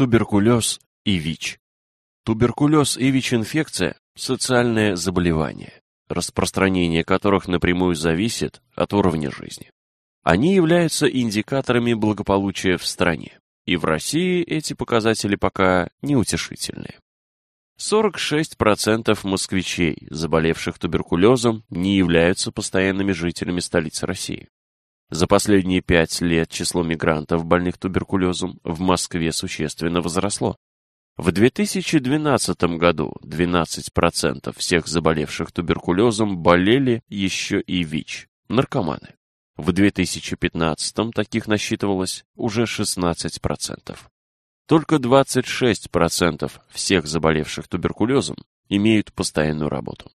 Туберкулез и ВИЧ. Туберкулез и ВИЧ-инфекция – социальное заболевание, распространение которых напрямую зависит от уровня жизни. Они являются индикаторами благополучия в стране, и в России эти показатели пока неутешительные. 46% москвичей, заболевших туберкулезом, не являются постоянными жителями столицы России. За последние пять лет число мигрантов, больных туберкулезом, в Москве существенно возросло. В 2012 году 12% всех заболевших туберкулезом болели еще и ВИЧ – наркоманы. В 2015 таких насчитывалось уже 16%. Только 26% всех заболевших туберкулезом имеют постоянную работу.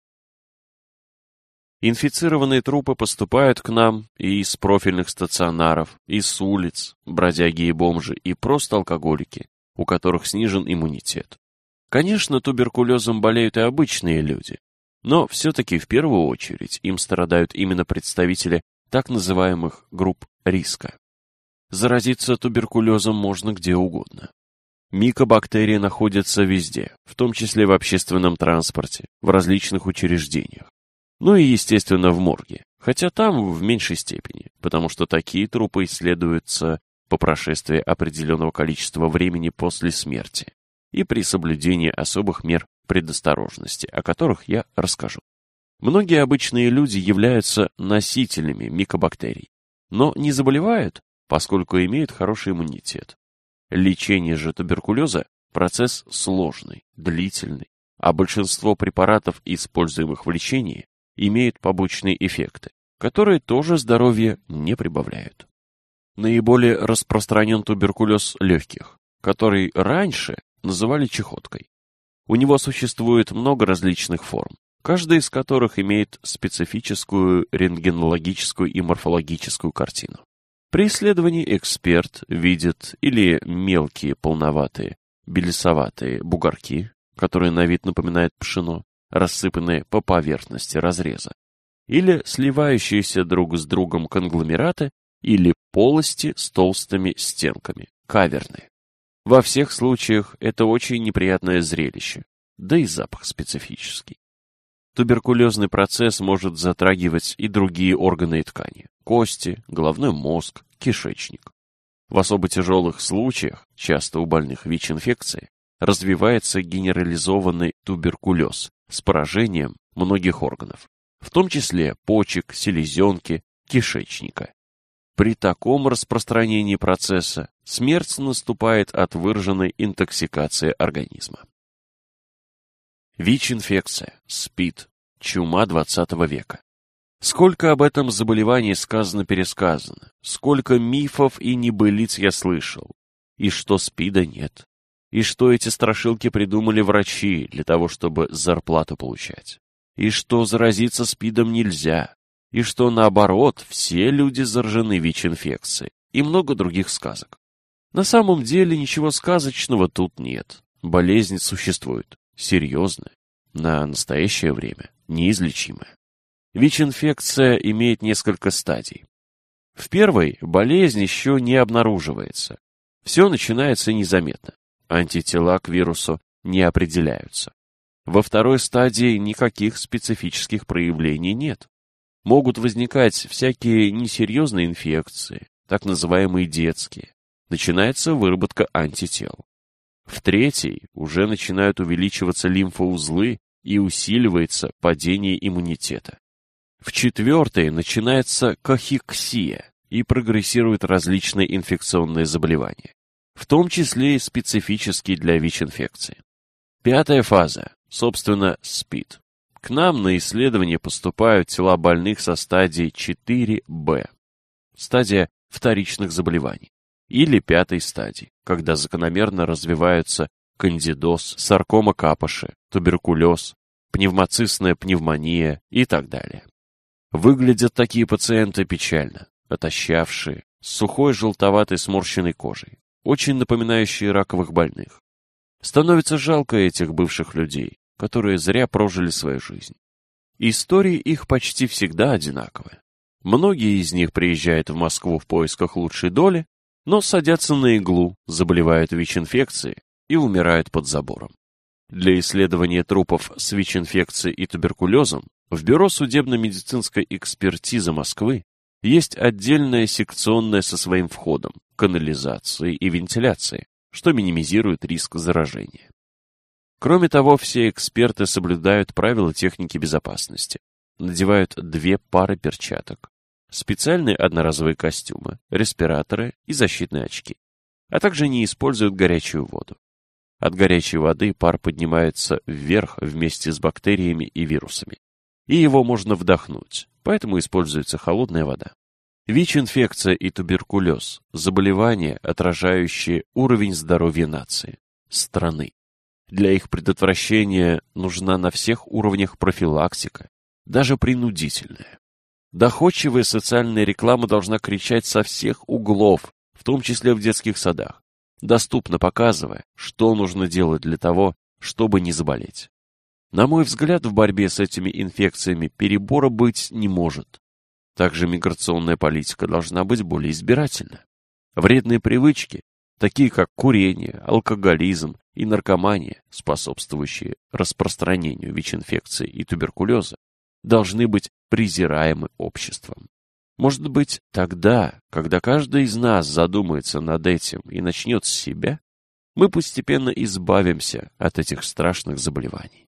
Инфицированные трупы поступают к нам и из профильных стационаров, и с улиц, бродяги и бомжи, и просто алкоголики, у которых снижен иммунитет. Конечно, туберкулезом болеют и обычные люди, но все-таки в первую очередь им страдают именно представители так называемых групп риска. Заразиться туберкулезом можно где угодно. Микобактерии находятся везде, в том числе в общественном транспорте, в различных учреждениях. Ну и, естественно, в морге, хотя там в меньшей степени, потому что такие трупы исследуются по прошествии определенного количества времени после смерти и при соблюдении особых мер предосторожности, о которых я расскажу. Многие обычные люди являются носителями микобактерий, но не заболевают, поскольку имеют хороший иммунитет. Лечение же туберкулеза – процесс сложный, длительный, а большинство препаратов, используемых в лечении, имеют побочные эффекты, которые тоже здоровье не прибавляют. Наиболее распространен туберкулез легких, который раньше называли чехоткой. У него существует много различных форм, каждая из которых имеет специфическую рентгенологическую и морфологическую картину. При исследовании эксперт видит или мелкие полноватые, белесоватые бугорки, которые на вид напоминают пшено, рассыпанные по поверхности разреза, или сливающиеся друг с другом конгломераты, или полости с толстыми стенками, каверны. Во всех случаях это очень неприятное зрелище, да и запах специфический. Туберкулезный процесс может затрагивать и другие органы и ткани – кости, головной мозг, кишечник. В особо тяжелых случаях, часто у больных ВИЧ-инфекции, развивается генерализованный туберкулез, с поражением многих органов, в том числе почек, селезенки, кишечника. При таком распространении процесса смерть наступает от выраженной интоксикации организма. ВИЧ-инфекция, СПИД, чума XX века. Сколько об этом заболевании сказано-пересказано, сколько мифов и небылиц я слышал, и что СПИДа нет и что эти страшилки придумали врачи для того, чтобы зарплату получать, и что заразиться СПИДом нельзя, и что, наоборот, все люди заражены ВИЧ-инфекцией, и много других сказок. На самом деле ничего сказочного тут нет. Болезнь существует, серьезная, на настоящее время неизлечимая. ВИЧ-инфекция имеет несколько стадий. В первой болезнь еще не обнаруживается. Все начинается незаметно. Антитела к вирусу не определяются. Во второй стадии никаких специфических проявлений нет. Могут возникать всякие несерьезные инфекции, так называемые детские. Начинается выработка антител. В третьей уже начинают увеличиваться лимфоузлы и усиливается падение иммунитета. В четвертой начинается кахексия и прогрессируют различные инфекционные заболевания в том числе и специфический для ВИЧ-инфекции. Пятая фаза, собственно, СПИД. К нам на исследование поступают тела больных со стадии 4Б, стадия вторичных заболеваний, или пятой стадии, когда закономерно развиваются кандидоз, саркома капоши, туберкулез, пневмоцистная пневмония и так далее. Выглядят такие пациенты печально, отощавшие, с сухой желтоватой сморщенной кожей очень напоминающие раковых больных. Становится жалко этих бывших людей, которые зря прожили свою жизнь. Истории их почти всегда одинаковые. Многие из них приезжают в Москву в поисках лучшей доли, но садятся на иглу, заболевают ВИЧ-инфекцией и умирают под забором. Для исследования трупов с ВИЧ-инфекцией и туберкулезом в Бюро судебно-медицинской экспертизы Москвы есть отдельная секционная со своим входом, канализации и вентиляции, что минимизирует риск заражения. Кроме того, все эксперты соблюдают правила техники безопасности, надевают две пары перчаток, специальные одноразовые костюмы, респираторы и защитные очки, а также не используют горячую воду. От горячей воды пар поднимается вверх вместе с бактериями и вирусами, и его можно вдохнуть, поэтому используется холодная вода. ВИЧ-инфекция и туберкулез – заболевания, отражающие уровень здоровья нации, страны. Для их предотвращения нужна на всех уровнях профилактика, даже принудительная. Доходчивая социальная реклама должна кричать со всех углов, в том числе в детских садах, доступно показывая, что нужно делать для того, чтобы не заболеть. На мой взгляд, в борьбе с этими инфекциями перебора быть не может. Также миграционная политика должна быть более избирательна. Вредные привычки, такие как курение, алкоголизм и наркомания, способствующие распространению ВИЧ-инфекции и туберкулеза, должны быть презираемы обществом. Может быть, тогда, когда каждый из нас задумается над этим и начнет с себя, мы постепенно избавимся от этих страшных заболеваний.